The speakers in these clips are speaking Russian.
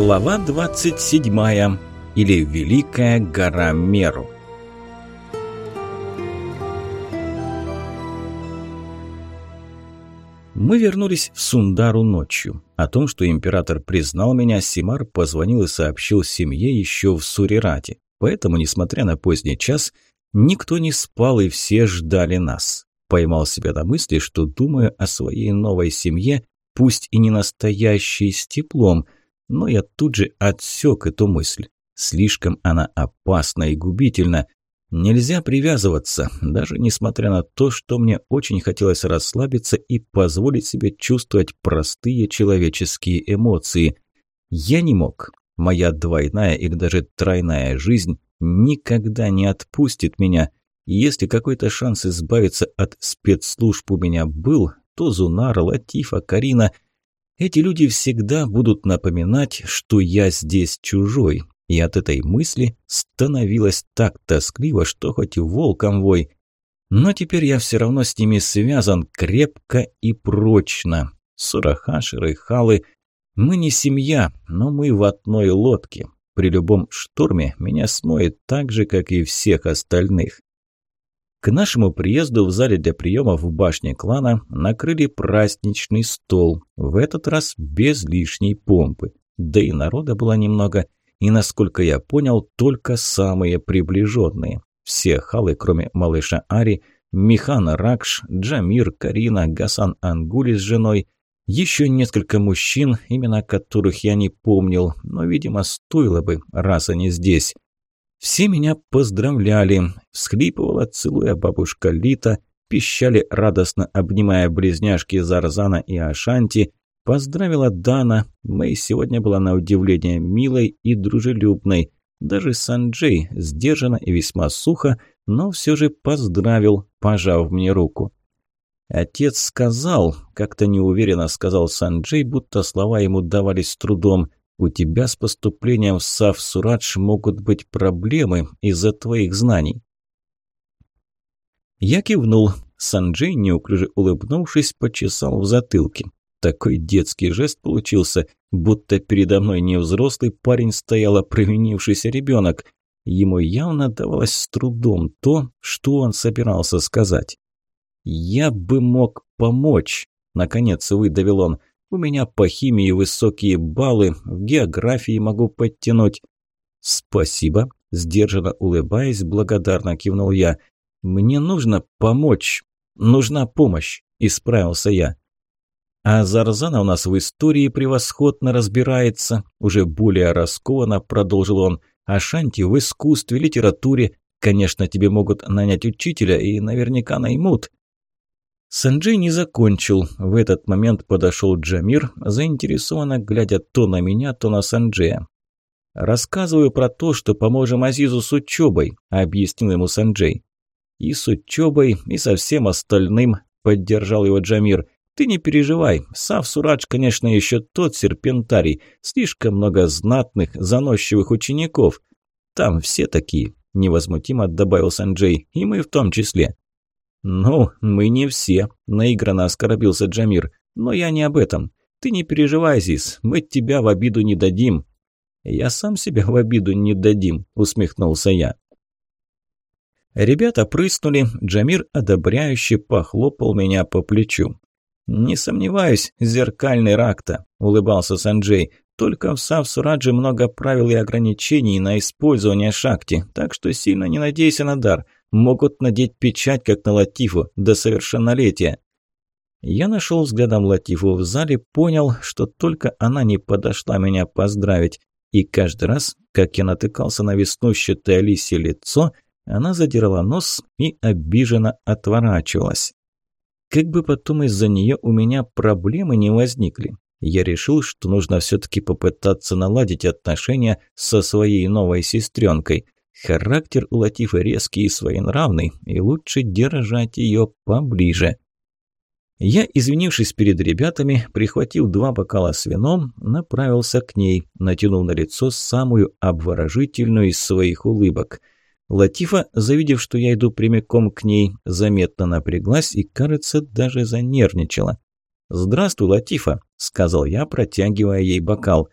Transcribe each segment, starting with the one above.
Глава 27. Или Великая гора Меру. Мы вернулись в Сундару ночью. О том, что император признал меня, Симар позвонил и сообщил семье еще в Сурирате. Поэтому, несмотря на поздний час, никто не спал и все ждали нас. Поймал себя на мысли, что думаю о своей новой семье, пусть и не настоящей, с теплом – но я тут же отсек эту мысль. Слишком она опасна и губительна. Нельзя привязываться, даже несмотря на то, что мне очень хотелось расслабиться и позволить себе чувствовать простые человеческие эмоции. Я не мог. Моя двойная или даже тройная жизнь никогда не отпустит меня. если какой-то шанс избавиться от спецслужб у меня был, то Зунар, Латифа, Карина – эти люди всегда будут напоминать, что я здесь чужой, и от этой мысли становилось так тоскливо, что хоть волком вой. Но теперь я все равно с ними связан крепко и прочно. Сурахашеры, Халы, мы не семья, но мы в одной лодке. При любом шторме меня смоет так же, как и всех остальных. К нашему приезду в зале для приемов в башне клана накрыли праздничный стол, в этот раз без лишней помпы. Да и народа было немного, и, насколько я понял, только самые приближенные. Все халы, кроме малыша Ари, Михан Ракш, Джамир, Карина, Гасан Ангули с женой, еще несколько мужчин, имена которых я не помнил, но, видимо, стоило бы, раз они здесь. Все меня поздравляли, всхлипывала, целуя бабушка Лита, пищали, радостно обнимая близняшки Зарзана и Ашанти, поздравила Дана, Мэй сегодня была на удивление милой и дружелюбной, даже Санджей, сдержанно и весьма сухо, но все же поздравил, пожав мне руку. «Отец сказал», – как-то неуверенно сказал Санджей, будто слова ему давались с трудом, у тебя с поступлением в Сав-Сурадж могут быть проблемы из-за твоих знаний». Я кивнул. Санджей, неуклюже улыбнувшись, почесал в затылке. Такой детский жест получился, будто передо мной не взрослый парень стоял, а провинившийся ребенок. Ему явно давалось с трудом то, что он собирался сказать. «Я бы мог помочь», – наконец выдавил он. У меня по химии высокие баллы, в географии могу подтянуть». «Спасибо», – сдержанно улыбаясь, благодарно кивнул я. «Мне нужно помочь. Нужна помощь», – исправился я. А Зарзана у нас в истории превосходно разбирается, уже более раскованно продолжил он. А Шанти в искусстве, литературе. Конечно, тебе могут нанять учителя и наверняка наймут. Санджей не закончил. В этот момент подошел Джамир, заинтересованно глядя то на меня, то на Санджея. «Рассказываю про то, что поможем Азизу с учебой», – объяснил ему Санджей. «И с учебой, и со всем остальным», – поддержал его Джамир. «Ты не переживай, Сав Сурадж, конечно, еще тот серпентарий, слишком много знатных, заносчивых учеников. Там все такие», – невозмутимо добавил Санджей, – «и мы в том числе». «Ну, мы не все», – наигранно оскорбился Джамир. «Но я не об этом. Ты не переживай, Зис, мы тебя в обиду не дадим». «Я сам себя в обиду не дадим», – усмехнулся я. Ребята прыснули, Джамир одобряюще похлопал меня по плечу. «Не сомневаюсь, зеркальный ракта», – улыбался Санджей. «Только в Савсурадже много правил и ограничений на использование шакти, так что сильно не надейся на дар могут надеть печать, как на Латифу, до совершеннолетия. Я нашел взглядом Латифу в зале, понял, что только она не подошла меня поздравить. И каждый раз, как я натыкался на веснущатое лисье лицо, она задирала нос и обиженно отворачивалась. Как бы потом из-за нее у меня проблемы не возникли. Я решил, что нужно все-таки попытаться наладить отношения со своей новой сестренкой – Характер у Латифы резкий и своенравный, и лучше держать ее поближе. Я, извинившись перед ребятами, прихватив два бокала с вином, направился к ней, натянув на лицо самую обворожительную из своих улыбок. Латифа, завидев, что я иду прямиком к ней, заметно напряглась и, кажется, даже занервничала. «Здравствуй, Латифа», – сказал я, протягивая ей бокал.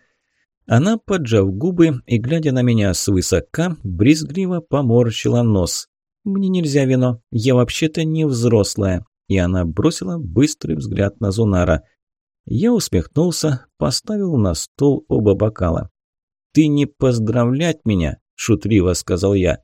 Она, поджав губы и глядя на меня свысока, брезгливо поморщила нос. «Мне нельзя вино, я вообще-то не взрослая». И она бросила быстрый взгляд на Зунара. Я усмехнулся, поставил на стол оба бокала. «Ты не поздравлять меня?» – шутливо сказал я.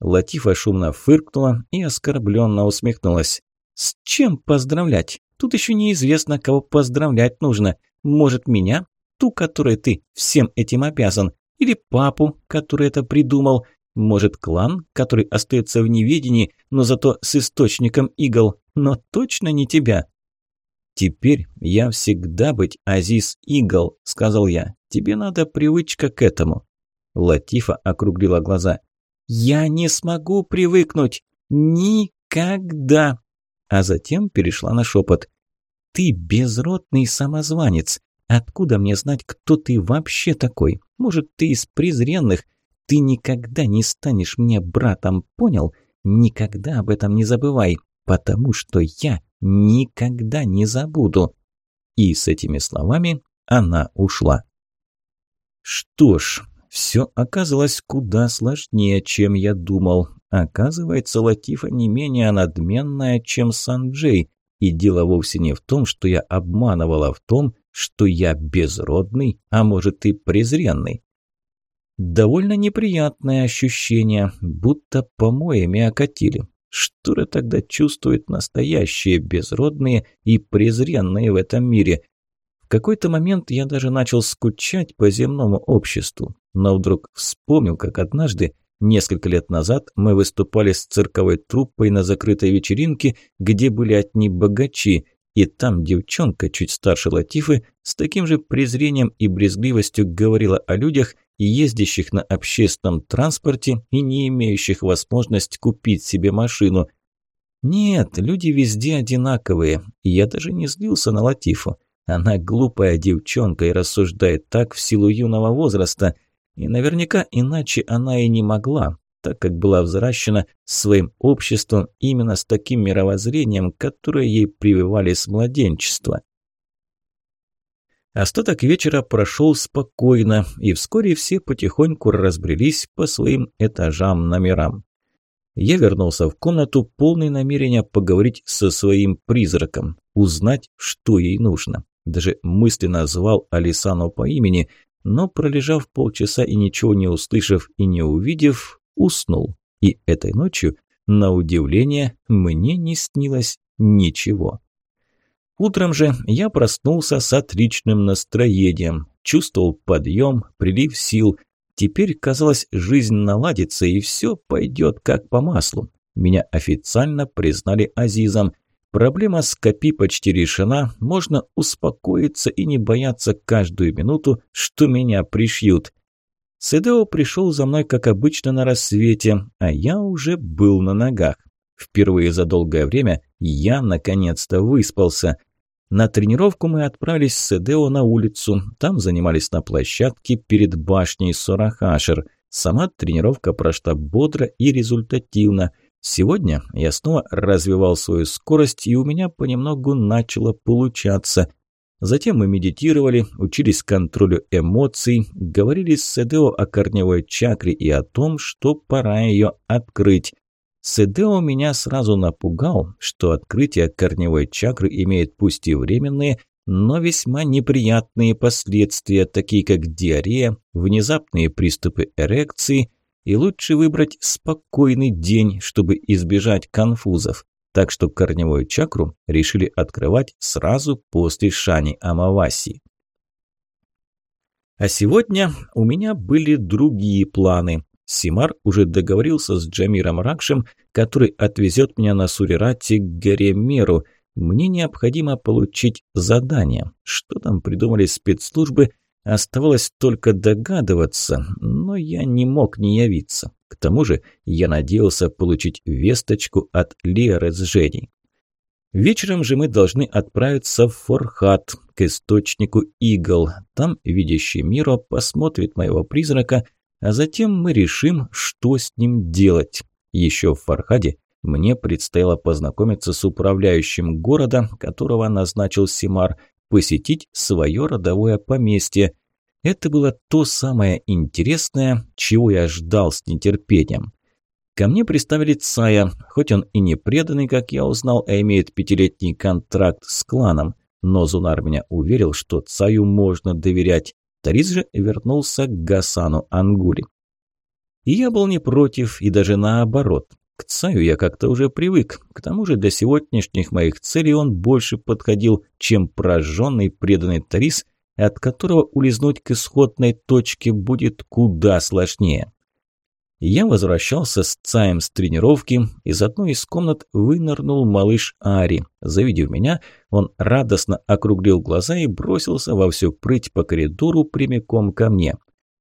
Латифа шумно фыркнула и оскорбленно усмехнулась. «С чем поздравлять? Тут еще неизвестно, кого поздравлять нужно. Может, меня? Ту, которой ты всем этим обязан? Или папу, который это придумал? Может, клан, который остается в неведении, но зато с источником игл? Но точно не тебя?» «Теперь я всегда быть Азиз Игл», – сказал я. «Тебе надо привычка к этому». Латифа округлила глаза. «Я не смогу привыкнуть. Никогда!» А затем перешла на шепот. «Ты безродный самозванец. Откуда мне знать, кто ты вообще такой? Может, ты из презренных? Ты никогда не станешь мне братом, понял? Никогда об этом не забывай, потому что я никогда не забуду». И с этими словами она ушла. Что ж, все оказалось куда сложнее, чем я думал. Оказывается, Латифа не менее надменная, чем Санджей. И дело вовсе не в том, что я обманывала, в том, что я безродный, а может и презренный. Довольно неприятное ощущение, будто помоями окатили. Что же тогда чувствуют настоящие безродные и презренные в этом мире? В какой-то момент я даже начал скучать по земному обществу но вдруг вспомнил, как однажды, несколько лет назад, мы выступали с цирковой труппой на закрытой вечеринке, где были одни богачи, и там девчонка, чуть старше Латифы, с таким же презрением и брезгливостью говорила о людях, ездящих на общественном транспорте и не имеющих возможность купить себе машину. Нет, люди везде одинаковые, я даже не злился на Латифу. Она глупая девчонка и рассуждает так в силу юного возраста – и наверняка иначе она и не могла, так как была взращена своим обществом именно с таким мировоззрением, которое ей прививали с младенчества. Остаток вечера прошел спокойно, и вскоре все потихоньку разбрелись по своим этажам номерам. Я вернулся в комнату, полный намерения поговорить со своим призраком, узнать, что ей нужно. Даже мысленно звал Алисану по имени, но пролежав полчаса и ничего не услышав и не увидев, уснул. И этой ночью, на удивление, мне не снилось ничего. Утром же я проснулся с отличным настроением, чувствовал подъем, прилив сил. Теперь, казалось, жизнь наладится и все пойдет как по маслу. Меня официально признали Азизом – Проблема с Копи почти решена, можно успокоиться и не бояться каждую минуту, что меня пришьют. Седео пришел за мной, как обычно, на рассвете, а я уже был на ногах. Впервые за долгое время я наконец-то выспался. На тренировку мы отправились с Седео на улицу. Там занимались на площадке перед башней Сорахашер. Сама тренировка прошла бодро и результативно – Сегодня я снова развивал свою скорость, и у меня понемногу начало получаться. Затем мы медитировали, учились контролю эмоций, говорили с Седео о корневой чакре и о том, что пора ее открыть. Седео меня сразу напугал, что открытие корневой чакры имеет пусть и временные, но весьма неприятные последствия, такие как диарея, внезапные приступы эрекции и лучше выбрать спокойный день, чтобы избежать конфузов. Так что корневую чакру решили открывать сразу после Шани Амаваси. А сегодня у меня были другие планы. Симар уже договорился с Джамиром Ракшем, который отвезет меня на Сурирате к горе. Мне необходимо получить задание. Что там придумали спецслужбы – Оставалось только догадываться, но я не мог не явиться. К тому же я надеялся получить весточку от Леры с Женей. Вечером же мы должны отправиться в Форхат, к источнику игл. Там видящий Миро посмотрит моего призрака, а затем мы решим, что с ним делать. Еще в Фархаде мне предстояло познакомиться с управляющим города, которого назначил Симар, посетить свое родовое поместье. Это было то самое интересное, чего я ждал с нетерпением. Ко мне приставили Цая, хоть он и не преданный, как я узнал, а имеет пятилетний контракт с кланом. Но Зунар меня уверил, что Цаю можно доверять. Тарис же вернулся к Гасану Ангули. И я был не против, и даже наоборот. К Цаю я как-то уже привык. К тому же для сегодняшних моих целей он больше подходил, чем прожженный преданный Тарис, от которого улизнуть к исходной точке будет куда сложнее. Я возвращался с Цаем с тренировки, из одной из комнат вынырнул малыш Ари. Завидев меня, он радостно округлил глаза и бросился во всю прыть по коридору прямиком ко мне.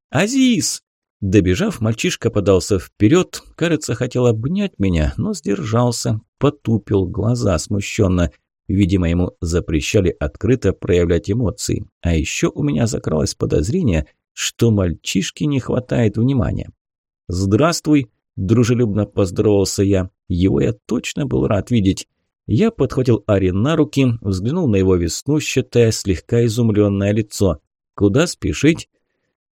«Азиз!» Добежав, мальчишка подался вперед, кажется, хотел обнять меня, но сдержался, потупил глаза смущенно. Видимо, ему запрещали открыто проявлять эмоции. А еще у меня закралось подозрение, что мальчишке не хватает внимания. «Здравствуй!» – дружелюбно поздоровался я. Его я точно был рад видеть. Я подхватил Ари на руки, взглянул на его веснущатое, слегка изумленное лицо. «Куда спешить?»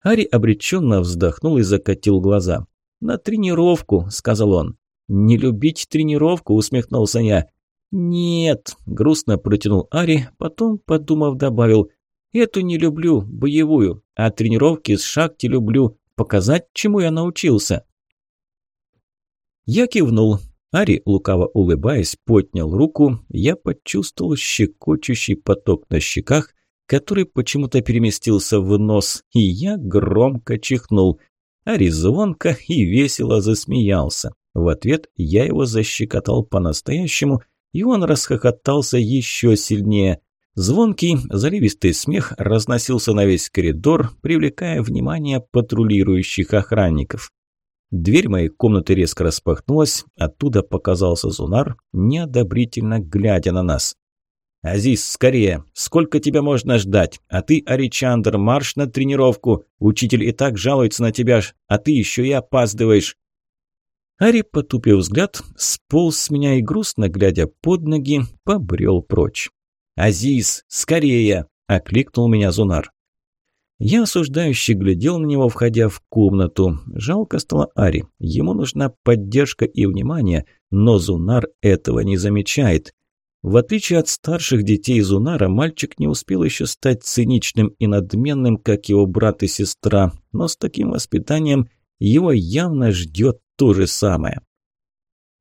Ари обреченно вздохнул и закатил глаза. «На тренировку», – сказал он. «Не любить тренировку», – усмехнулся я. «Нет», – грустно протянул Ари, потом, подумав, добавил. «Эту не люблю, боевую, а тренировки с шахти люблю, Показать, чему я научился?» Я кивнул. Ари, лукаво улыбаясь, поднял руку. Я почувствовал щекочущий поток на щеках, который почему-то переместился в нос, и я громко чихнул. Ари звонко и весело засмеялся. В ответ я его защекотал по-настоящему, и он расхохотался еще сильнее. Звонкий, заливистый смех разносился на весь коридор, привлекая внимание патрулирующих охранников. Дверь моей комнаты резко распахнулась, оттуда показался Зунар, неодобрительно глядя на нас. «Азиз, скорее! Сколько тебя можно ждать? А ты, Аричандр, марш на тренировку! Учитель и так жалуется на тебя, а ты еще и опаздываешь!» Ари, потупив взгляд, сполз с меня и грустно, глядя под ноги, побрел прочь. «Азиз, скорее!» – окликнул меня Зунар. Я осуждающе глядел на него, входя в комнату. Жалко стало Ари. Ему нужна поддержка и внимание, но Зунар этого не замечает. В отличие от старших детей Зунара, мальчик не успел еще стать циничным и надменным, как его брат и сестра, но с таким воспитанием его явно ждет то же самое.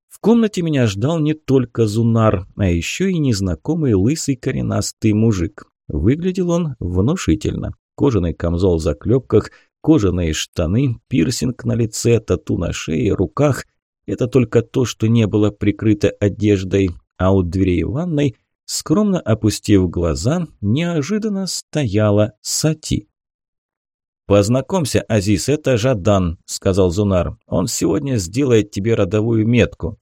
В комнате меня ждал не только Зунар, а еще и незнакомый лысый коренастый мужик. Выглядел он внушительно. Кожаный камзол в заклепках, кожаные штаны, пирсинг на лице, тату на шее, руках. Это только то, что не было прикрыто одеждой. А у дверей ванной, скромно опустив глаза, неожиданно стояла Сати. «Познакомься, Азиз, это Жадан», – сказал Зунар. «Он сегодня сделает тебе родовую метку».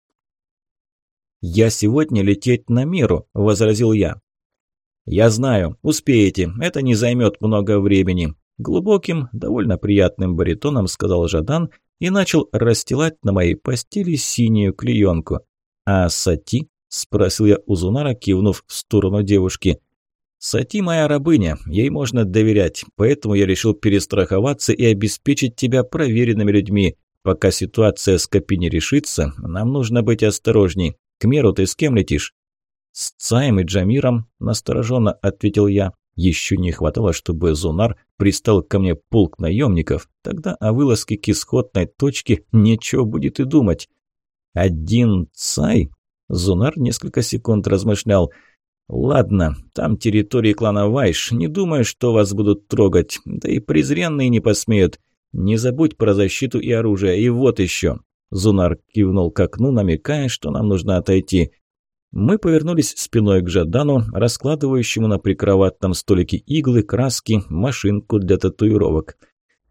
«Я сегодня лететь на миру», – возразил я. «Я знаю, успеете, это не займет много времени», – глубоким, довольно приятным баритоном сказал Жадан и начал расстилать на моей постели синюю клеенку. «А Сати?» – спросил я у Зунара, кивнув в сторону девушки. «Сати моя рабыня, ей можно доверять, поэтому я решил перестраховаться и обеспечить тебя проверенными людьми. Пока ситуация с Копи не решится, нам нужно быть осторожней. К меру ты с кем летишь?» «С Цаем и Джамиром», – настороженно ответил я. Еще не хватало, чтобы Зунар пристал ко мне полк наемников. Тогда о вылазке к исходной точке нечего будет и думать. «Один Цай?» Зунар несколько секунд размышлял. «Ладно, там территории клана Вайш. Не думаю, что вас будут трогать. Да и презренные не посмеют. Не забудь про защиту и оружие. И вот еще. Зунар кивнул к окну, намекая, что нам нужно отойти. Мы повернулись спиной к Жадану, раскладывающему на прикроватном столике иглы, краски, машинку для татуировок.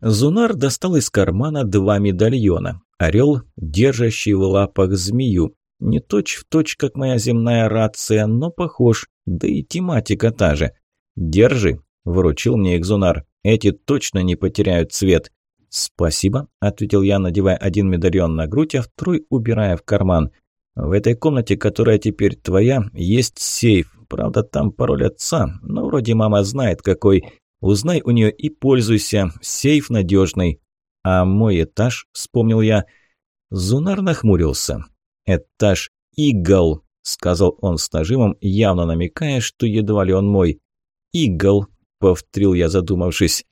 Зунар достал из кармана два медальона. Орел, держащий в лапах змею. Не точь в точь, как моя земная рация, но похож, да и тематика та же. «Держи», – вручил мне их Зунар. «Эти точно не потеряют цвет». «Спасибо», – ответил я, надевая один медальон на грудь, а второй убирая в карман. «В этой комнате, которая теперь твоя, есть сейф. Правда, там пароль отца, но вроде мама знает какой. Узнай у нее и пользуйся, сейф надежный. А мой этаж, вспомнил я. Зунар нахмурился. Этаж Игл, сказал он с нажимом, явно намекая, что едва ли он мой. Игл, повторил я, задумавшись.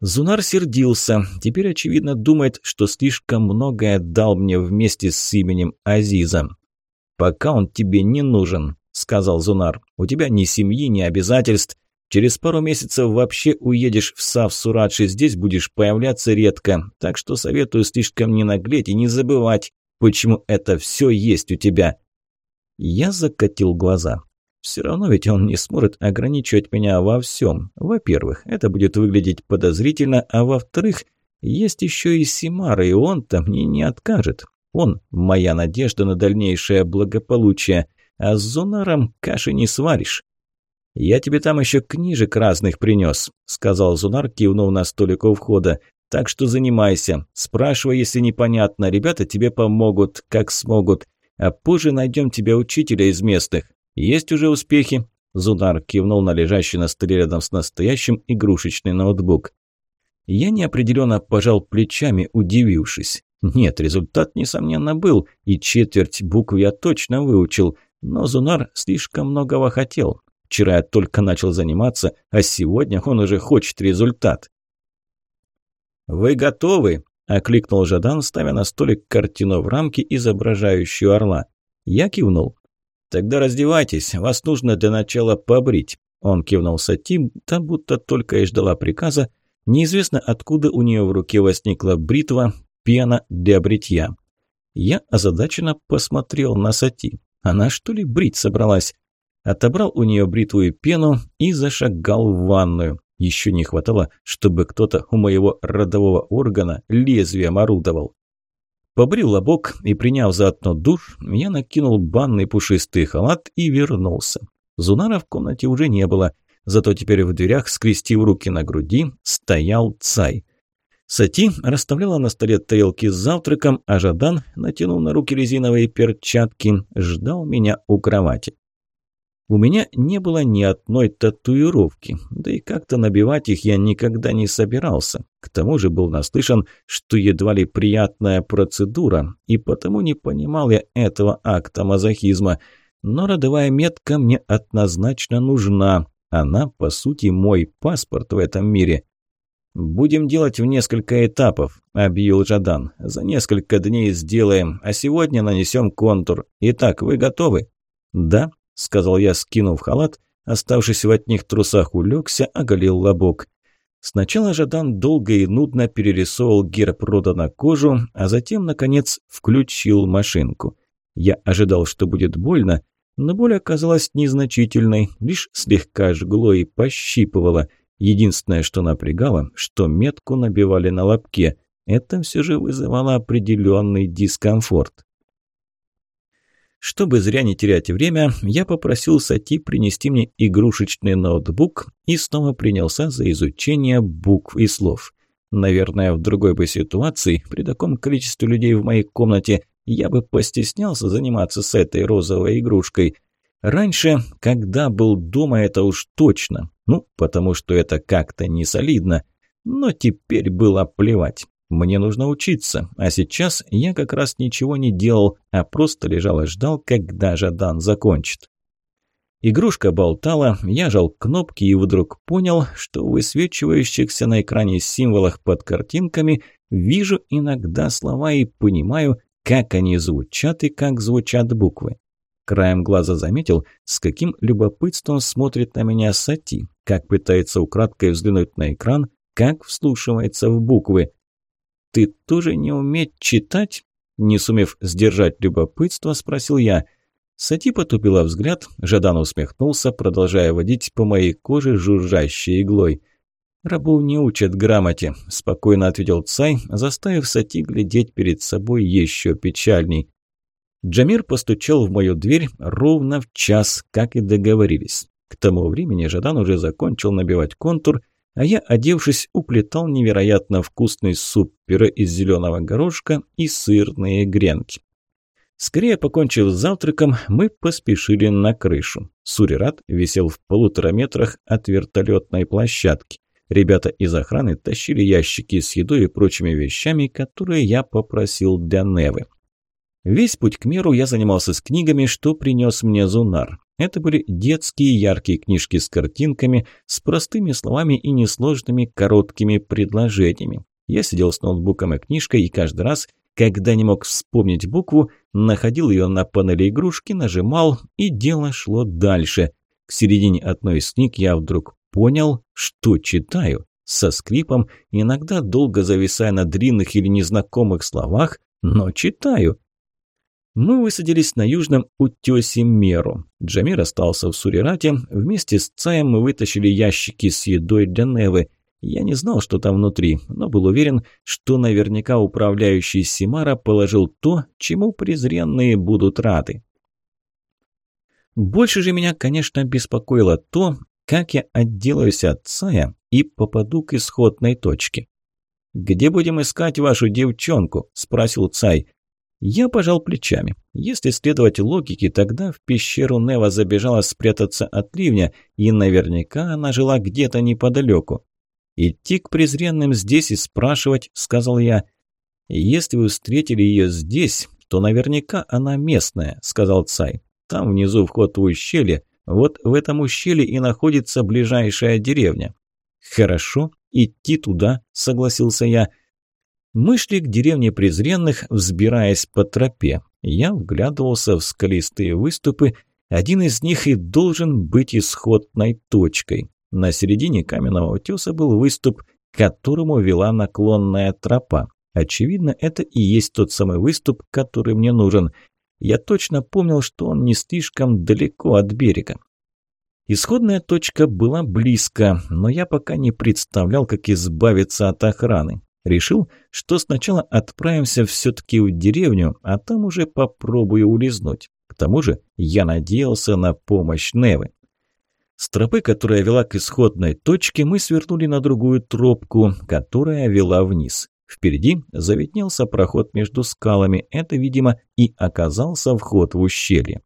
Зунар сердился. Теперь, очевидно, думает, что слишком многое дал мне вместе с именем Азиза. «Пока он тебе не нужен», – сказал Зунар. «У тебя ни семьи, ни обязательств. Через пару месяцев вообще уедешь в Сав-Сурадши, здесь будешь появляться редко. Так что советую слишком не наглеть и не забывать, почему это все есть у тебя». Я закатил глаза. Все равно ведь он не сможет ограничивать меня во всем. Во-первых, это будет выглядеть подозрительно, а во-вторых, есть еще и Симара, и он-то мне не откажет. Он – моя надежда на дальнейшее благополучие, а с Зунаром каши не сваришь. «Я тебе там еще книжек разных принес», – сказал Зунар, кивнув на столик у входа. «Так что занимайся. Спрашивай, если непонятно. Ребята тебе помогут, как смогут. А позже найдем тебе учителя из местных. Есть уже успехи?» Зунар кивнул на лежащий на столе рядом с настоящим игрушечный ноутбук. Я неопределенно пожал плечами, удивившись. Нет, результат, несомненно, был, и четверть букв я точно выучил, но Зунар слишком многого хотел. Вчера я только начал заниматься, а сегодня он уже хочет результат. «Вы готовы?» – окликнул Жадан, ставя на столик картину в рамке, изображающую орла. Я кивнул. «Тогда раздевайтесь, вас нужно для начала побрить». Он кивнул Сати, та будто только и ждала приказа. Неизвестно, откуда у нее в руке возникла бритва, пена для бритья. Я озадаченно посмотрел на Сати. Она что ли брить собралась? отобрал у нее бритву и пену и зашагал в ванную. Еще не хватало, чтобы кто-то у моего родового органа лезвием орудовал. Побрил лобок и, приняв заодно душ, я накинул банный пушистый халат и вернулся. Зунара в комнате уже не было, зато теперь в дверях, скрестив руки на груди, стоял Цай. Сати расставляла на столе тарелки с завтраком, а Жадан, натянув на руки резиновые перчатки, ждал меня у кровати. У меня не было ни одной татуировки, да и как-то набивать их я никогда не собирался. К тому же был наслышан, что едва ли приятная процедура, и потому не понимал я этого акта мазохизма. Но родовая метка мне однозначно нужна. Она, по сути, мой паспорт в этом мире. «Будем делать в несколько этапов», – объявил Жадан. «За несколько дней сделаем, а сегодня нанесем контур. Итак, вы готовы?» «Да», – сказал я, скинув халат, оставшись в одних трусах улегся, оголил лобок. Сначала Жадан долго и нудно перерисовывал герб рода на кожу, а затем, наконец, включил машинку. Я ожидал, что будет больно, но боль оказалась незначительной, лишь слегка жгло и пощипывало. Единственное, что напрягало, что метку набивали на лобке. Это все же вызывало определенный дискомфорт. Чтобы зря не терять время, я попросил Сати принести мне игрушечный ноутбук и снова принялся за изучение букв и слов. Наверное, в другой бы ситуации, при таком количестве людей в моей комнате, я бы постеснялся заниматься с этой розовой игрушкой. Раньше, когда был дома, это уж точно. Ну, потому что это как-то не солидно. Но теперь было плевать. Мне нужно учиться, а сейчас я как раз ничего не делал, а просто лежал и ждал, когда Жадан закончит. Игрушка болтала, я жал кнопки и вдруг понял, что в высвечивающихся на экране символах под картинками вижу иногда слова и понимаю, как они звучат и как звучат буквы. Краем глаза заметил, с каким любопытством смотрит на меня Сати, как пытается украдкой взглянуть на экран, как вслушивается в буквы. «Ты тоже не уметь читать?» Не сумев сдержать любопытство, спросил я. Сати потупила взгляд, Жадан усмехнулся, продолжая водить по моей коже жужжащей иглой. «Рабов не учат грамоте», – спокойно ответил Цай, заставив Сати глядеть перед собой еще печальней. Джамир постучал в мою дверь ровно в час, как и договорились. К тому времени Жадан уже закончил набивать контур а я, одевшись, уплетал невероятно вкусный суп-пюре из зеленого горошка и сырные гренки. Скорее покончив с завтраком, мы поспешили на крышу. Сурират висел в полутора метрах от вертолетной площадки. Ребята из охраны тащили ящики с едой и прочими вещами, которые я попросил для Невы. Весь путь к миру я занимался с книгами, что принес мне Зунар. Это были детские яркие книжки с картинками, с простыми словами и несложными короткими предложениями. Я сидел с ноутбуком и книжкой, и каждый раз, когда не мог вспомнить букву, находил ее на панели игрушки, нажимал, и дело шло дальше. К середине одной из книг я вдруг понял, что читаю. Со скрипом, иногда долго зависая на длинных или незнакомых словах, но читаю. Мы высадились на южном утёсе Меру. Джамир остался в Сурирате. Вместе с Цаем мы вытащили ящики с едой для Невы. Я не знал, что там внутри, но был уверен, что наверняка управляющий Симара положил то, чему презренные будут рады. Больше же меня, конечно, беспокоило то, как я отделаюсь от Цая и попаду к исходной точке. «Где будем искать вашу девчонку?» – спросил Цай. Я пожал плечами. Если следовать логике, тогда в пещеру Нева забежала спрятаться от ливня, и наверняка она жила где-то неподалеку. «Идти к презренным здесь и спрашивать», – сказал я. «Если вы встретили ее здесь, то наверняка она местная», – сказал Цай. «Там внизу вход в ущелье, вот в этом ущелье и находится ближайшая деревня». «Хорошо, идти туда», – согласился я. Мы шли к деревне презренных, взбираясь по тропе. Я вглядывался в скалистые выступы. Один из них и должен быть исходной точкой. На середине каменного утеса был выступ, к которому вела наклонная тропа. Очевидно, это и есть тот самый выступ, который мне нужен. Я точно помнил, что он не слишком далеко от берега. Исходная точка была близко, но я пока не представлял, как избавиться от охраны. Решил, что сначала отправимся все-таки в деревню, а там уже попробую улизнуть. К тому же я надеялся на помощь Невы. С тропы, которая вела к исходной точке, мы свернули на другую тропку, которая вела вниз. Впереди заветнелся проход между скалами. Это, видимо, и оказался вход в ущелье.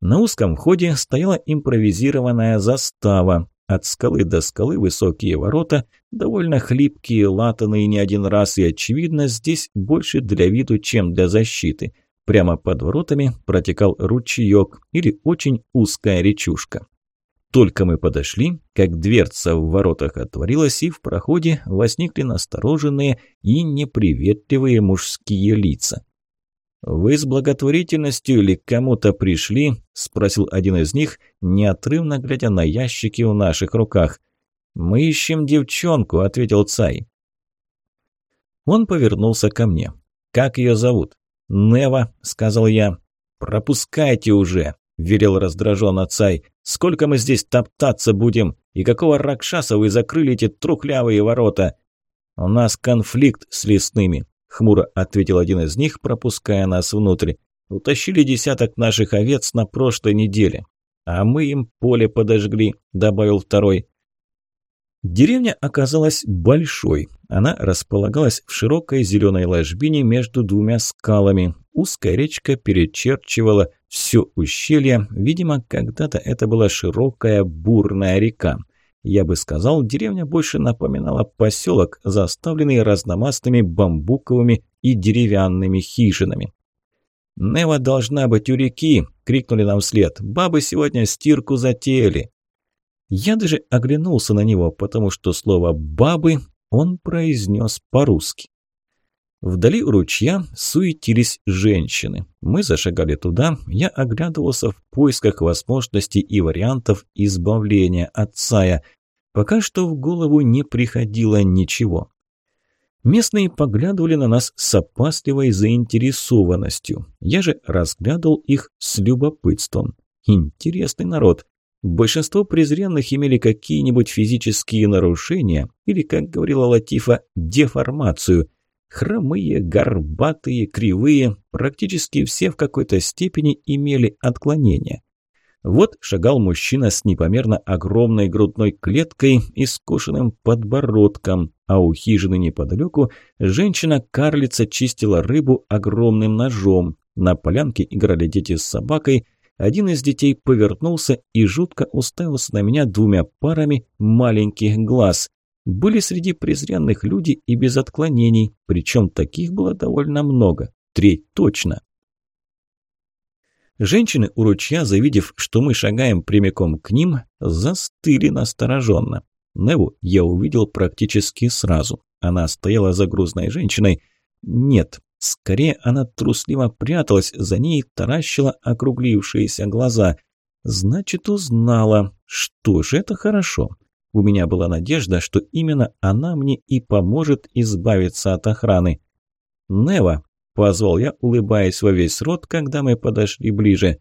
На узком входе стояла импровизированная застава. От скалы до скалы высокие ворота, довольно хлипкие, латанные не один раз, и, очевидно, здесь больше для виду, чем для защиты. Прямо под воротами протекал ручеек или очень узкая речушка. Только мы подошли, как дверца в воротах отворилась, и в проходе возникли настороженные и неприветливые мужские лица. «Вы с благотворительностью или кому-то пришли?» – спросил один из них, неотрывно глядя на ящики в наших руках. «Мы ищем девчонку», – ответил Цай. Он повернулся ко мне. «Как ее зовут?» «Нева», – сказал я. «Пропускайте уже», – велел раздраженно Цай. «Сколько мы здесь топтаться будем? И какого ракшаса вы закрыли эти трухлявые ворота?» «У нас конфликт с лесными», хмуро ответил один из них, пропуская нас внутрь. «Утащили десяток наших овец на прошлой неделе. А мы им поле подожгли», – добавил второй. Деревня оказалась большой. Она располагалась в широкой зеленой ложбине между двумя скалами. Узкая речка перечерчивала все ущелье. Видимо, когда-то это была широкая бурная река. Я бы сказал, деревня больше напоминала поселок, заставленный разномастными бамбуковыми и деревянными хижинами. «Нева должна быть у реки!» – крикнули нам вслед. «Бабы сегодня стирку затеяли!» Я даже оглянулся на него, потому что слово «бабы» он произнес по-русски. Вдали у ручья суетились женщины. Мы зашагали туда, я оглядывался в поисках возможностей и вариантов избавления от Сая – Пока что в голову не приходило ничего. Местные поглядывали на нас с опасливой заинтересованностью. Я же разглядывал их с любопытством. Интересный народ. Большинство презренных имели какие-нибудь физические нарушения или, как говорила Латифа, деформацию. Хромые, горбатые, кривые, практически все в какой-то степени имели отклонения. Вот шагал мужчина с непомерно огромной грудной клеткой и скошенным подбородком, а у хижины неподалеку женщина-карлица чистила рыбу огромным ножом. На полянке играли дети с собакой. Один из детей повернулся и жутко уставился на меня двумя парами маленьких глаз. Были среди презренных люди и без отклонений, причем таких было довольно много, треть точно. Женщины у ручья, завидев, что мы шагаем прямиком к ним, застыли настороженно. Неву я увидел практически сразу. Она стояла за грузной женщиной. Нет, скорее она трусливо пряталась, за ней таращила округлившиеся глаза. Значит, узнала. Что же, это хорошо. У меня была надежда, что именно она мне и поможет избавиться от охраны. «Нева», – позвал я, улыбаясь во весь рот, когда мы подошли ближе.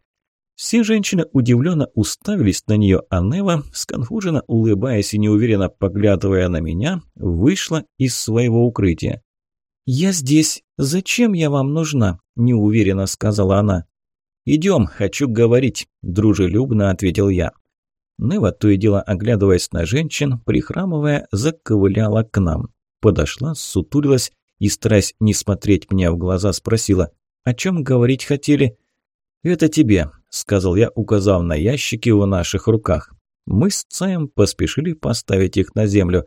Все женщины удивленно уставились на нее, а Нева, сконфуженно улыбаясь и неуверенно поглядывая на меня, вышла из своего укрытия. «Я здесь. Зачем я вам нужна?» – неуверенно сказала она. «Идем, хочу говорить», – дружелюбно ответил я. Нева, то и дело оглядываясь на женщин, прихрамывая, заковыляла к нам. Подошла, сутулилась и, стараясь не смотреть мне в глаза, спросила, «О чем говорить хотели?» «Это тебе», – сказал я, указав на ящики в наших руках. Мы с Цаем поспешили поставить их на землю.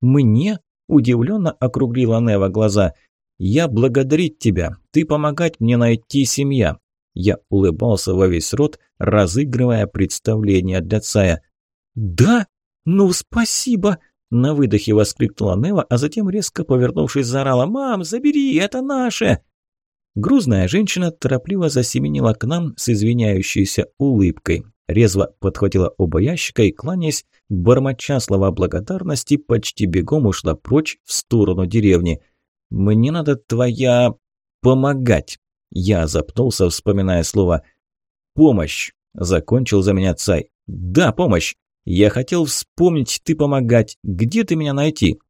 «Мне?» – удивленно округлила Нева глаза. «Я благодарить тебя. Ты помогать мне найти семья. Я улыбался во весь рот, разыгрывая представление для Цая. «Да? Ну, спасибо!» На выдохе воскликнула Нева, а затем, резко повернувшись, заорала «Мам, забери, это наше!» Грузная женщина торопливо засеменила к нам с извиняющейся улыбкой. Резво подхватила оба ящика и, кланяясь, бормоча слова благодарности, почти бегом ушла прочь в сторону деревни. «Мне надо твоя... помогать!» Я запнулся, вспоминая слово «помощь». Закончил за меня Цай. «Да, помощь. Я хотел вспомнить, ты помогать. Где ты меня найти?»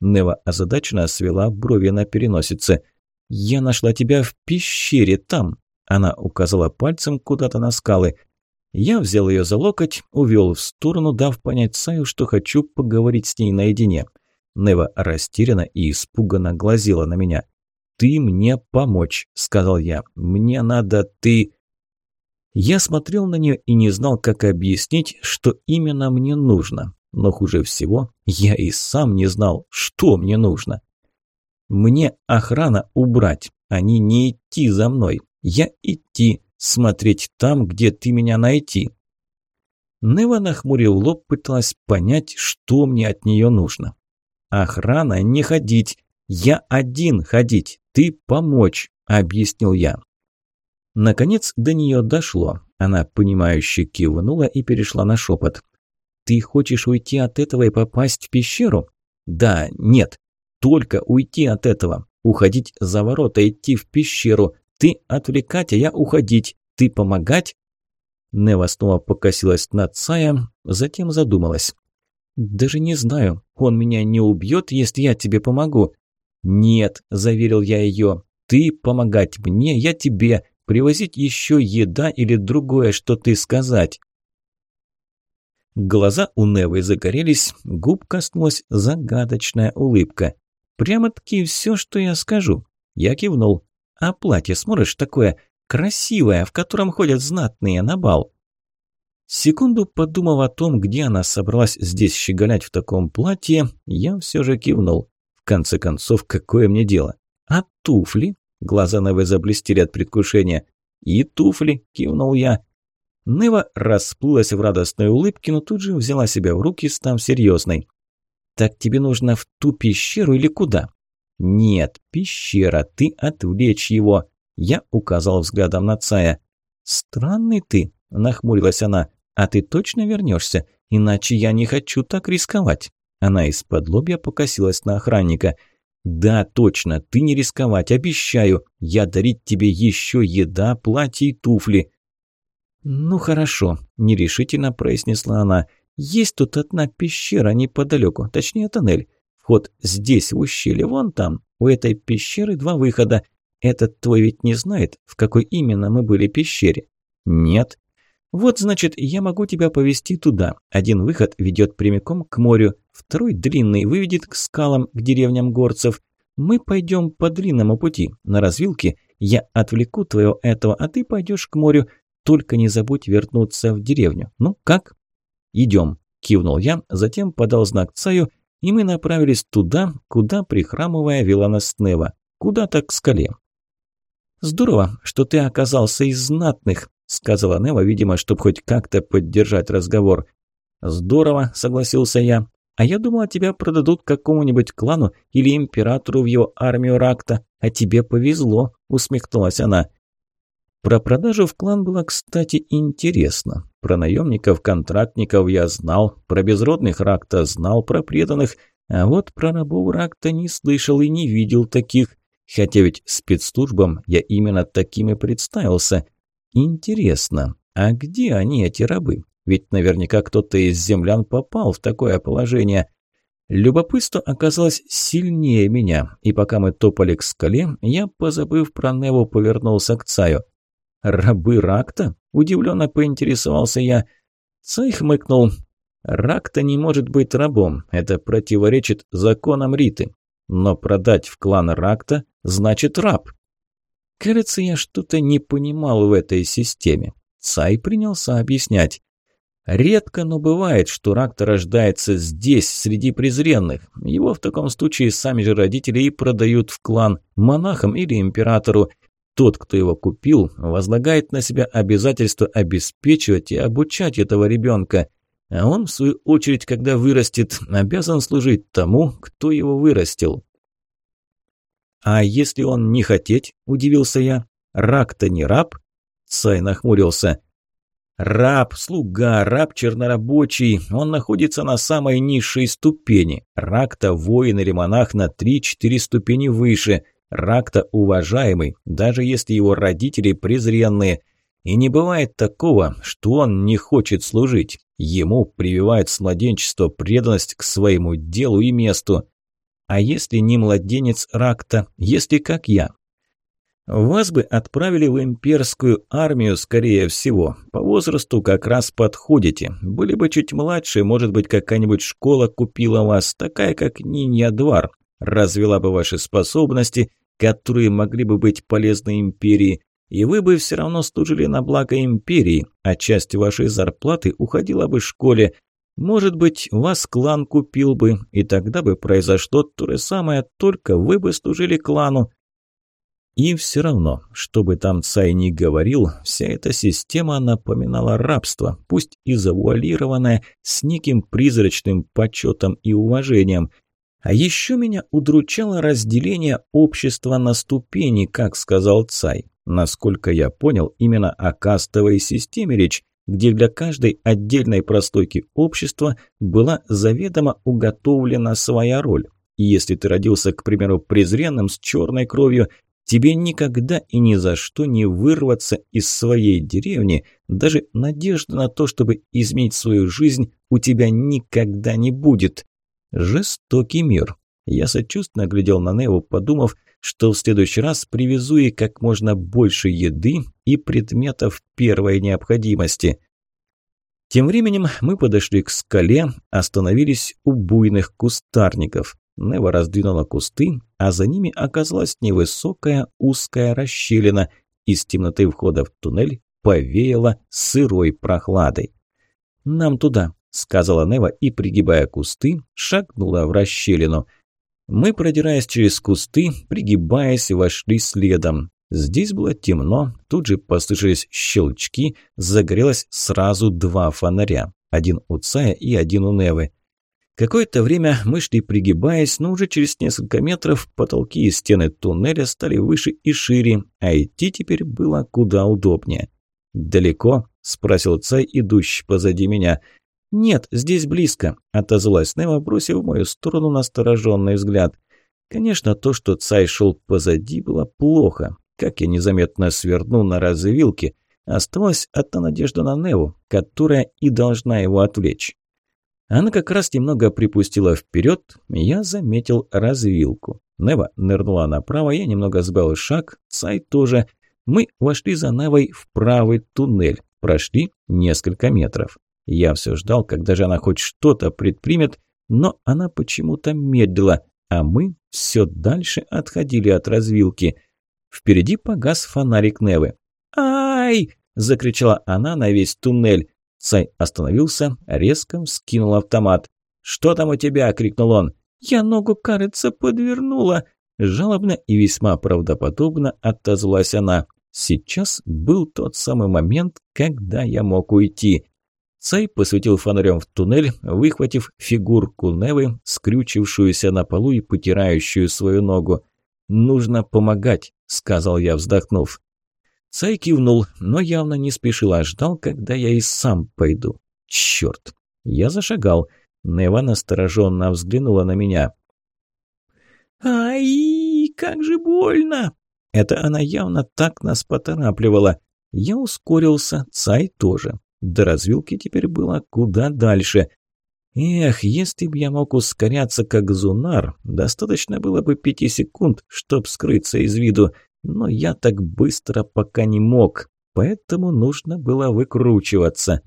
Нева озадаченно свела брови на переносице. «Я нашла тебя в пещере, там». Она указала пальцем куда-то на скалы. Я взял ее за локоть, увел в сторону, дав понять Саю, что хочу поговорить с ней наедине. Нева растерянно и испуганно глазела на меня ты мне помочь», – сказал я. «Мне надо ты...» Я смотрел на нее и не знал, как объяснить, что именно мне нужно. Но хуже всего, я и сам не знал, что мне нужно. Мне охрана убрать, а не не идти за мной. Я идти, смотреть там, где ты меня найти. Нева, нахмурил лоб, пыталась понять, что мне от нее нужно. Охрана не ходить, я один ходить, ты помочь», – объяснил я. Наконец до нее дошло. Она, понимающе кивнула и перешла на шепот. «Ты хочешь уйти от этого и попасть в пещеру?» «Да, нет. Только уйти от этого. Уходить за ворота, идти в пещеру. Ты отвлекать, а я уходить. Ты помогать?» Нева снова покосилась на Цая, затем задумалась. «Даже не знаю, он меня не убьет, если я тебе помогу. «Нет», – заверил я ее, – «ты помогать мне, я тебе, привозить еще еда или другое, что ты сказать». Глаза у Невы загорелись, губ коснулась загадочная улыбка. «Прямо-таки все, что я скажу». Я кивнул. «А платье сможешь такое красивое, в котором ходят знатные на бал?» Секунду подумав о том, где она собралась здесь щеголять в таком платье, я все же кивнул конце концов, какое мне дело? А туфли? Глаза Невы заблестели от предвкушения. «И туфли!» – кивнул я. Нева расплылась в радостной улыбке, но тут же взяла себя в руки, став серьезной. «Так тебе нужно в ту пещеру или куда?» «Нет, пещера, ты отвлечь его!» Я указал взглядом на Цая. «Странный ты!» – нахмурилась она. «А ты точно вернешься? Иначе я не хочу так рисковать!» Она из-под лобья покосилась на охранника. «Да, точно, ты не рисковать, обещаю. Я дарить тебе еще еда, платье и туфли». «Ну хорошо», – нерешительно произнесла она. «Есть тут одна пещера неподалеку, точнее тоннель. Вход здесь, в ущелье, вон там. У этой пещеры два выхода. Этот твой ведь не знает, в какой именно мы были пещере?» «Нет». «Вот, значит, я могу тебя повести туда. Один выход ведет прямиком к морю, второй длинный выведет к скалам, к деревням горцев. Мы пойдем по длинному пути. На развилке я отвлеку твоего этого, а ты пойдешь к морю. Только не забудь вернуться в деревню. Ну, как?» «Идем», – кивнул я, затем подал знак Цаю, и мы направились туда, куда прихрамывая вела нас Нева, куда-то к скале. «Здорово, что ты оказался из знатных», – сказала Нева, видимо, чтобы хоть как-то поддержать разговор. «Здорово», – согласился я. «А я думала, тебя продадут какому-нибудь клану или императору в его армию Ракта. А тебе повезло», – усмехнулась она. Про продажу в клан было, кстати, интересно. Про наемников-контрактников я знал, про безродных Ракта знал, про преданных, а вот про рабов Ракта не слышал и не видел таких. Хотя ведь спецслужбам я именно таким и представился. Интересно, а где они, эти рабы? Ведь наверняка кто-то из землян попал в такое положение. Любопытство оказалось сильнее меня, и пока мы топали к скале, я, позабыв про Неву, повернулся к Цаю. «Рабы Ракта?» – удивленно поинтересовался я. Цай хмыкнул. «Ракта не может быть рабом, это противоречит законам Риты. Но продать в клан Ракта значит раб. Кажется, я что-то не понимал в этой системе. Цай принялся объяснять. Редко, но бывает, что Ракта рождается здесь, среди презренных. Его в таком случае сами же родители и продают в клан, монахам или императору. Тот, кто его купил, возлагает на себя обязательство обеспечивать и обучать этого ребенка. А он, в свою очередь, когда вырастет, обязан служить тому, кто его вырастил. «А если он не хотеть?» – удивился я. «Рак-то не раб?» Цай нахмурился. «Раб, слуга, раб чернорабочий, он находится на самой низшей ступени. Рак-то воин или монах на три-четыре ступени выше. Рак-то уважаемый, даже если его родители презренные. И не бывает такого, что он не хочет служить. Ему прививают с младенчества преданность к своему делу и месту. А если не младенец Ракта, если как я? Вас бы отправили в имперскую армию, скорее всего. По возрасту как раз подходите. Были бы чуть младше, может быть, какая-нибудь школа купила вас, такая как Нинья Двар. Развела бы ваши способности, которые могли бы быть полезны империи. И вы бы все равно служили на благо империи, а часть вашей зарплаты уходила бы школе, может быть, вас клан купил бы, и тогда бы произошло то же самое, только вы бы служили клану. И все равно, что бы там Цай ни говорил, вся эта система напоминала рабство, пусть и завуалированное, с неким призрачным почетом и уважением. А еще меня удручало разделение общества на ступени, как сказал Цай. Насколько я понял, именно о кастовой системе речь, где для каждой отдельной прослойки общества была заведомо уготовлена своя роль. И если ты родился, к примеру, презренным с черной кровью, тебе никогда и ни за что не вырваться из своей деревни, даже надежды на то, чтобы изменить свою жизнь, у тебя никогда не будет. Жестокий мир. Я сочувственно глядел на Неву, подумав, что в следующий раз привезу ей как можно больше еды и предметов первой необходимости. Тем временем мы подошли к скале, остановились у буйных кустарников. Нева раздвинула кусты, а за ними оказалась невысокая узкая расщелина. Из темноты входа в туннель повеяло сырой прохладой. «Нам туда», – сказала Нева и, пригибая кусты, шагнула в расщелину – мы, продираясь через кусты, пригибаясь, вошли следом. Здесь было темно, тут же послышались щелчки, загорелось сразу два фонаря. Один у Цая и один у Невы. Какое-то время мы шли пригибаясь, но уже через несколько метров потолки и стены туннеля стали выше и шире, а идти теперь было куда удобнее. «Далеко?» – спросил Цай, идущий позади меня – «Нет, здесь близко», – отозвалась Нева, бросив в мою сторону настороженный взгляд. Конечно, то, что Цай шел позади, было плохо. Как я незаметно свернул на развилке, осталась одна надежда на Неву, которая и должна его отвлечь. Она как раз немного припустила вперед, я заметил развилку. Нева нырнула направо, я немного сбавил шаг, Цай тоже. Мы вошли за Невой в правый туннель, прошли несколько метров. Я все ждал, когда же она хоть что-то предпримет, но она почему-то медлила, а мы все дальше отходили от развилки. Впереди погас фонарик Невы. «Ай!» – закричала она на весь туннель. Цай остановился, резко вскинул автомат. «Что там у тебя?» – крикнул он. «Я ногу, кажется, подвернула!» Жалобно и весьма правдоподобно отозвалась она. Сейчас был тот самый момент, когда я мог уйти. Цай посветил фонарем в туннель, выхватив фигурку Невы, скрючившуюся на полу и потирающую свою ногу. «Нужно помогать», – сказал я, вздохнув. Цай кивнул, но явно не спешил, а ждал, когда я и сам пойду. Черт! Я зашагал. Нева настороженно взглянула на меня. «Ай, как же больно!» Это она явно так нас поторапливала. Я ускорился, Цай тоже. До развилки теперь было куда дальше. Эх, если б я мог ускоряться как Зунар, достаточно было бы пяти секунд, чтоб скрыться из виду. Но я так быстро пока не мог, поэтому нужно было выкручиваться.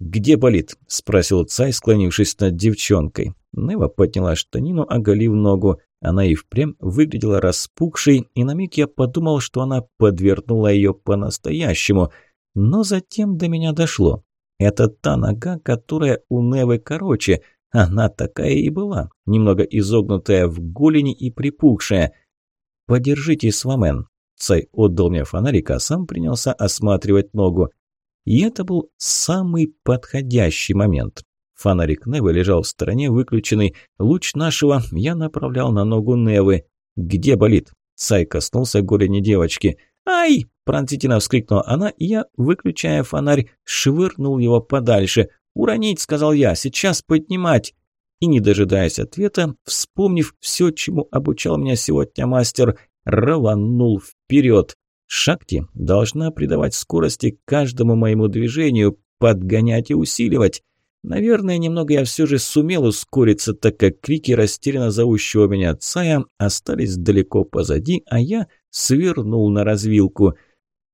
«Где болит?» – спросил Цай, склонившись над девчонкой. Нева подняла штанину, оголив ногу. Она и впрямь выглядела распухшей, и на миг я подумал, что она подвернула ее по-настоящему. Но затем до меня дошло. Это та нога, которая у Невы короче. Она такая и была, немного изогнутая в голени и припухшая. «Подержите, Свамен». Цай отдал мне фонарик, а сам принялся осматривать ногу. И это был самый подходящий момент. Фонарик Невы лежал в стороне, выключенный. Луч нашего я направлял на ногу Невы. «Где болит?» Цай коснулся голени девочки. «Ай!» – пронзительно вскрикнула она, и я, выключая фонарь, швырнул его подальше. «Уронить!» – сказал я. «Сейчас поднимать!» И, не дожидаясь ответа, вспомнив все, чему обучал меня сегодня мастер, рванул вперед. Шакти должна придавать скорости каждому моему движению, подгонять и усиливать. Наверное, немного я все же сумел ускориться, так как крики растерянно зовущего меня Цая остались далеко позади, а я свернул на развилку.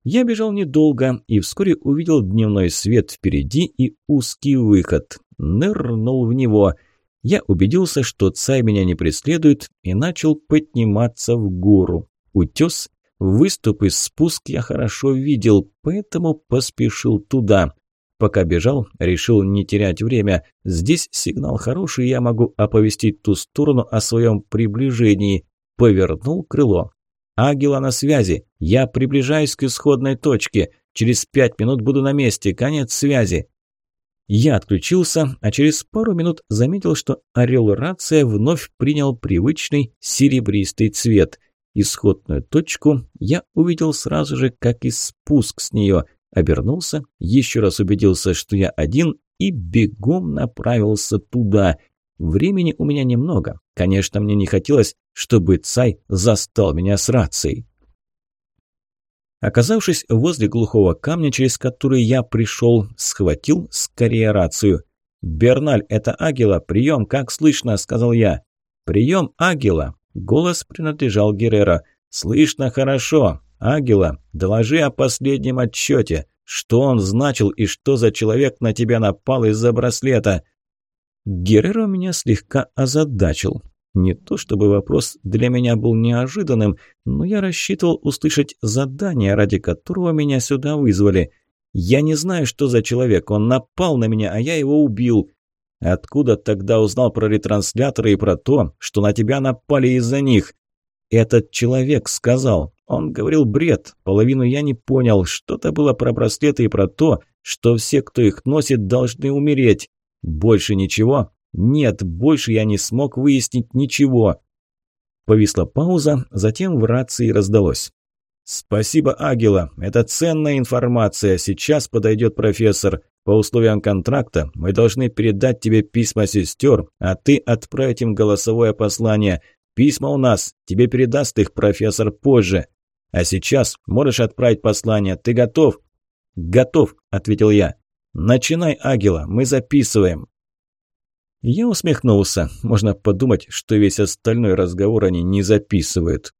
Я бежал недолго и вскоре увидел дневной свет впереди и узкий выход. Нырнул в него. Я убедился, что Цай меня не преследует, и начал подниматься в гору. Утес, выступ и спуск я хорошо видел, поэтому поспешил туда. Пока бежал, решил не терять время. Здесь сигнал хороший, я могу оповестить ту сторону о своем приближении. Повернул крыло. «Агила на связи. Я приближаюсь к исходной точке. Через пять минут буду на месте. Конец связи». Я отключился, а через пару минут заметил, что орел рация вновь принял привычный серебристый цвет. Исходную точку я увидел сразу же, как и спуск с нее – Обернулся, еще раз убедился, что я один, и бегом направился туда. Времени у меня немного. Конечно, мне не хотелось, чтобы Цай застал меня с рацией. Оказавшись возле глухого камня, через который я пришел, схватил скорее рацию. «Берналь, это Агила, прием, как слышно?» – сказал я. «Прием, Агила!» – голос принадлежал Геррера. «Слышно хорошо. «Агила, доложи о последнем отчете. Что он значил и что за человек на тебя напал из-за браслета?» Герреро меня слегка озадачил. Не то чтобы вопрос для меня был неожиданным, но я рассчитывал услышать задание, ради которого меня сюда вызвали. Я не знаю, что за человек, он напал на меня, а я его убил. Откуда тогда узнал про ретрансляторы и про то, что на тебя напали из-за них? Этот человек сказал. Он говорил бред, половину я не понял. Что-то было про браслеты и про то, что все, кто их носит, должны умереть. Больше ничего? Нет, больше я не смог выяснить ничего. Повисла пауза, затем в рации раздалось. «Спасибо, Агила. Это ценная информация. Сейчас подойдет профессор. По условиям контракта мы должны передать тебе письма сестер, а ты отправить им голосовое послание. Письма у нас. Тебе передаст их профессор позже. А сейчас можешь отправить послание. Ты готов?» «Готов», – ответил я. «Начинай, Агила, мы записываем». Я усмехнулся. Можно подумать, что весь остальной разговор они не записывают.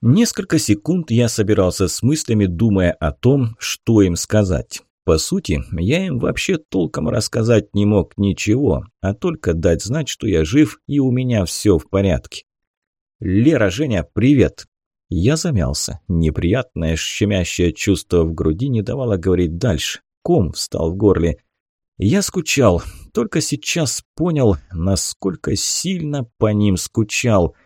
Несколько секунд я собирался с мыслями, думая о том, что им сказать. По сути, я им вообще толком рассказать не мог ничего, а только дать знать, что я жив и у меня все в порядке. «Лера, Женя, привет!» Я замялся. Неприятное щемящее чувство в груди не давало говорить дальше. Ком встал в горле. Я скучал, только сейчас понял, насколько сильно по ним скучал.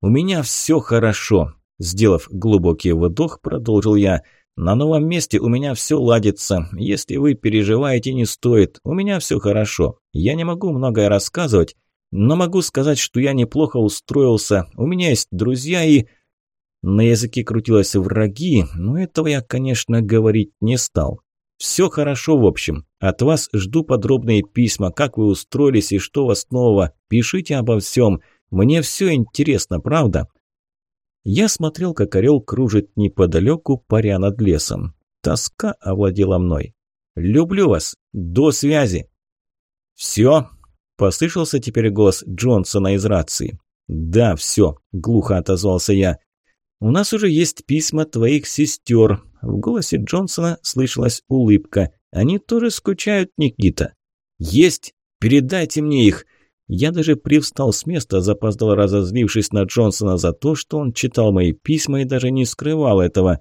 «У меня все хорошо», – сделав глубокий вдох, продолжил я. «На новом месте у меня все ладится. Если вы переживаете, не стоит. У меня все хорошо. Я не могу многое рассказывать, но могу сказать, что я неплохо устроился. У меня есть друзья и...» На языке крутилось враги, но этого я, конечно, говорить не стал. Все хорошо, в общем. От вас жду подробные письма, как вы устроились и что вас нового. Пишите обо всем. Мне все интересно, правда?» Я смотрел, как орел кружит неподалеку, паря над лесом. Тоска овладела мной. «Люблю вас. До связи!» «Все?» – послышался теперь голос Джонсона из рации. «Да, все», – глухо отозвался я. «У нас уже есть письма твоих сестер». В голосе Джонсона слышалась улыбка. «Они тоже скучают, Никита». «Есть! Передайте мне их!» Я даже привстал с места, запоздал, разозлившись на Джонсона за то, что он читал мои письма и даже не скрывал этого.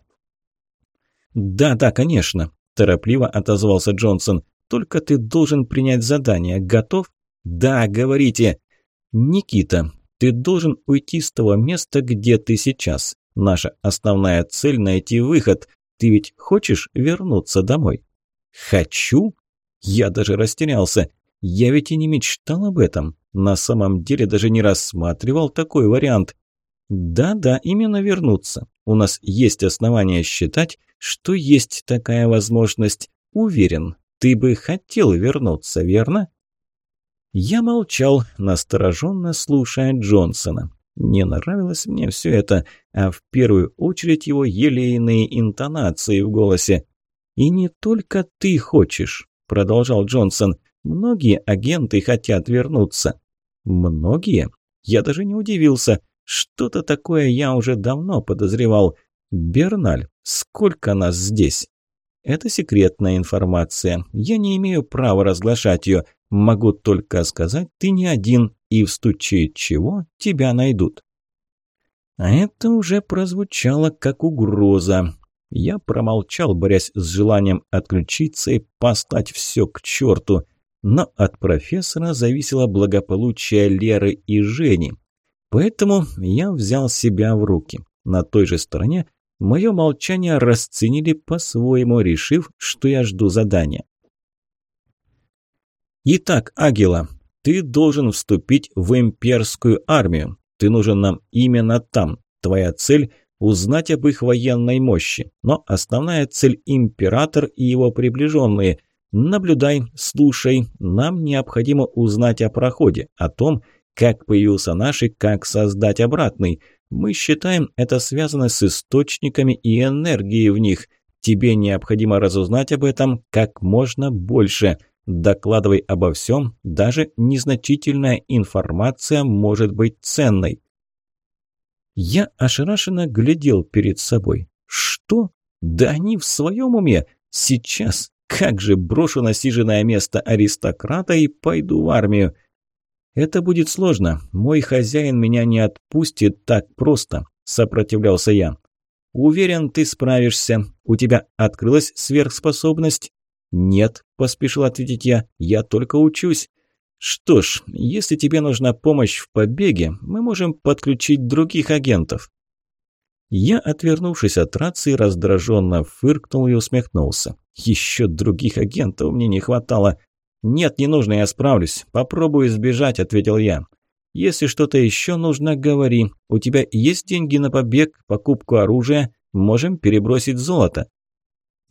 «Да, да, конечно», – торопливо отозвался Джонсон. «Только ты должен принять задание. Готов?» «Да, говорите». «Никита, ты должен уйти с того места, где ты сейчас. Наша основная цель – найти выход. Ты ведь хочешь вернуться домой?» «Хочу?» Я даже растерялся. Я ведь и не мечтал об этом. На самом деле даже не рассматривал такой вариант. Да-да, именно вернуться. У нас есть основания считать, что есть такая возможность. Уверен, ты бы хотел вернуться, верно? Я молчал, настороженно слушая Джонсона. Не нравилось мне все это, а в первую очередь его елейные интонации в голосе. «И не только ты хочешь», – продолжал Джонсон. «Многие агенты хотят вернуться». «Многие?» Я даже не удивился. Что-то такое я уже давно подозревал. «Берналь, сколько нас здесь?» «Это секретная информация. Я не имею права разглашать ее. Могу только сказать, ты не один, и в случае чего тебя найдут. А это уже прозвучало как угроза. Я промолчал, борясь с желанием отключиться и послать все к черту. Но от профессора зависело благополучие Леры и Жени. Поэтому я взял себя в руки. На той же стороне мое молчание расценили по-своему, решив, что я жду задания. Итак, Агила, ты должен вступить в имперскую армию. Ты нужен нам именно там. Твоя цель – узнать об их военной мощи. Но основная цель – император и его приближенные. Наблюдай, слушай. Нам необходимо узнать о проходе, о том, как появился наш и как создать обратный. Мы считаем, это связано с источниками и энергией в них. Тебе необходимо разузнать об этом как можно больше – Докладывай обо всем, даже незначительная информация может быть ценной. Я ошарашенно глядел перед собой. Что? Да они в своем уме. Сейчас. Как же брошу насиженное место аристократа и пойду в армию. Это будет сложно. Мой хозяин меня не отпустит так просто, сопротивлялся я. Уверен, ты справишься. У тебя открылась сверхспособность? «Нет», – поспешил ответить я, – «я только учусь». «Что ж, если тебе нужна помощь в побеге, мы можем подключить других агентов». Я, отвернувшись от рации, раздраженно фыркнул и усмехнулся. «Еще других агентов мне не хватало». «Нет, не нужно, я справлюсь. Попробую избежать», – ответил я. «Если что-то еще нужно, говори. У тебя есть деньги на побег, покупку оружия? Можем перебросить золото».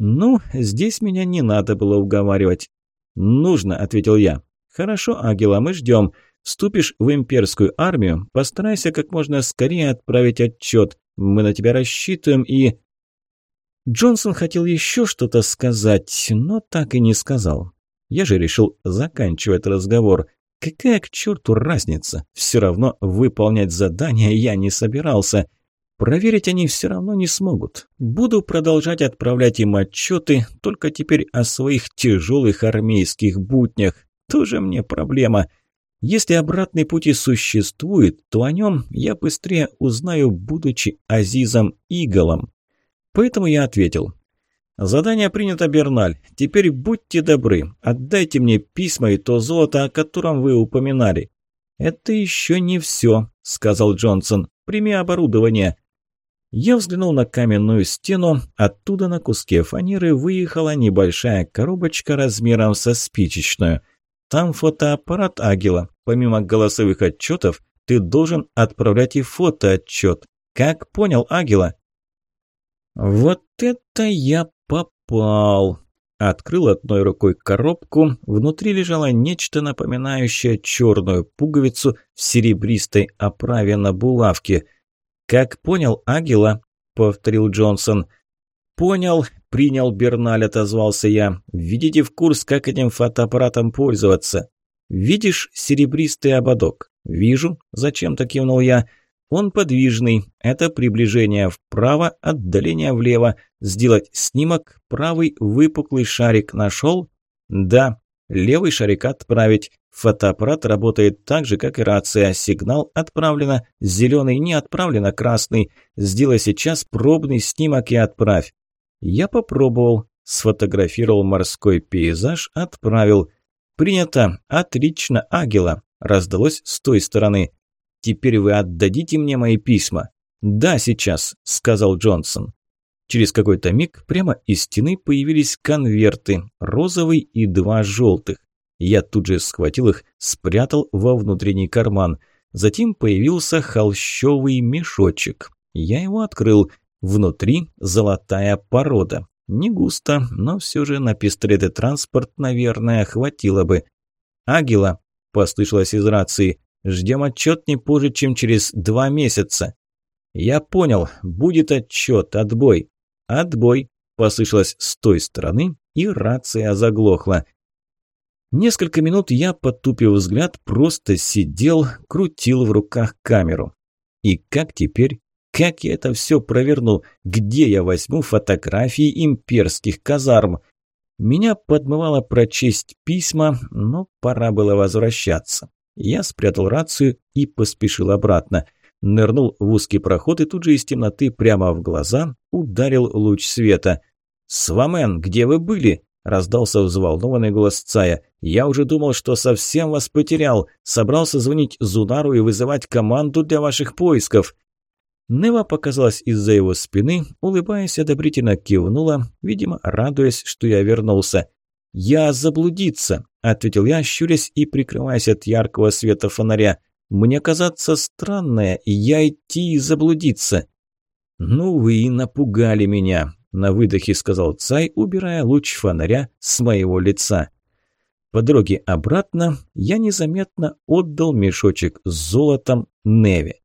«Ну, здесь меня не надо было уговаривать». «Нужно», – ответил я. «Хорошо, Агила, мы ждем. Вступишь в имперскую армию, постарайся как можно скорее отправить отчет. Мы на тебя рассчитываем и...» Джонсон хотел еще что-то сказать, но так и не сказал. Я же решил заканчивать разговор. Какая к черту разница? Все равно выполнять задание я не собирался. Проверить они все равно не смогут. Буду продолжать отправлять им отчеты, только теперь о своих тяжелых армейских буднях. Тоже мне проблема. Если обратный путь существует, то о нем я быстрее узнаю, будучи Азизом Иголом. Поэтому я ответил. «Задание принято, Берналь. Теперь будьте добры, отдайте мне письма и то золото, о котором вы упоминали». «Это еще не все», – сказал Джонсон. «Прими оборудование». Я взглянул на каменную стену, оттуда на куске фанеры выехала небольшая коробочка размером со спичечную. Там фотоаппарат Агила. Помимо голосовых отчетов, ты должен отправлять и фотоотчет. Как понял, Агила? Вот это я попал. Открыл одной рукой коробку, внутри лежало нечто напоминающее черную пуговицу в серебристой оправе на булавке – «Как понял, Агила?» – повторил Джонсон. «Понял, принял Берналь», – отозвался я. «Введите в курс, как этим фотоаппаратом пользоваться». «Видишь серебристый ободок?» «Вижу. Зачем-то кивнул я. Он подвижный. Это приближение вправо, отдаление влево. Сделать снимок. Правый выпуклый шарик нашел?» «Да». «Левый шарик отправить. Фотоаппарат работает так же, как и рация. Сигнал отправлено, зеленый не отправлено, красный. Сделай сейчас пробный снимок и отправь. Я попробовал, сфотографировал морской пейзаж, отправил. Принято. Отлично, Агила. Раздалось с той стороны. Теперь вы отдадите мне мои письма. Да, сейчас, сказал Джонсон. Через какой-то миг прямо из стены появились конверты, розовый и два желтых. Я тут же схватил их, спрятал во внутренний карман. Затем появился холщовый мешочек. Я его открыл. Внутри золотая порода. Не густо, но все же на пистолет транспорт, наверное, хватило бы. «Агила», – послышалось из рации, – «ждем отчет не позже, чем через два месяца». «Я понял. Будет отчет. Отбой». «Отбой», – послышалось с той стороны, и рация заглохла. Несколько минут я, потупив взгляд, просто сидел, крутил в руках камеру. И как теперь? Как я это все проверну? Где я возьму фотографии имперских казарм? Меня подмывало прочесть письма, но пора было возвращаться. Я спрятал рацию и поспешил обратно. Нырнул в узкий проход и тут же из темноты прямо в глаза ударил луч света. «Свамен, где вы были?» – раздался взволнованный голос Цая. «Я уже думал, что совсем вас потерял. Собрался звонить Зунару и вызывать команду для ваших поисков». Нева показалась из-за его спины, улыбаясь, одобрительно кивнула, видимо, радуясь, что я вернулся. «Я заблудиться», – ответил я, щурясь и прикрываясь от яркого света фонаря. «Мне казаться странное, я идти и заблудиться». «Ну вы и напугали меня», на выдохе сказал Цай, убирая луч фонаря с моего лица. По дороге обратно я незаметно отдал мешочек с золотом Неве.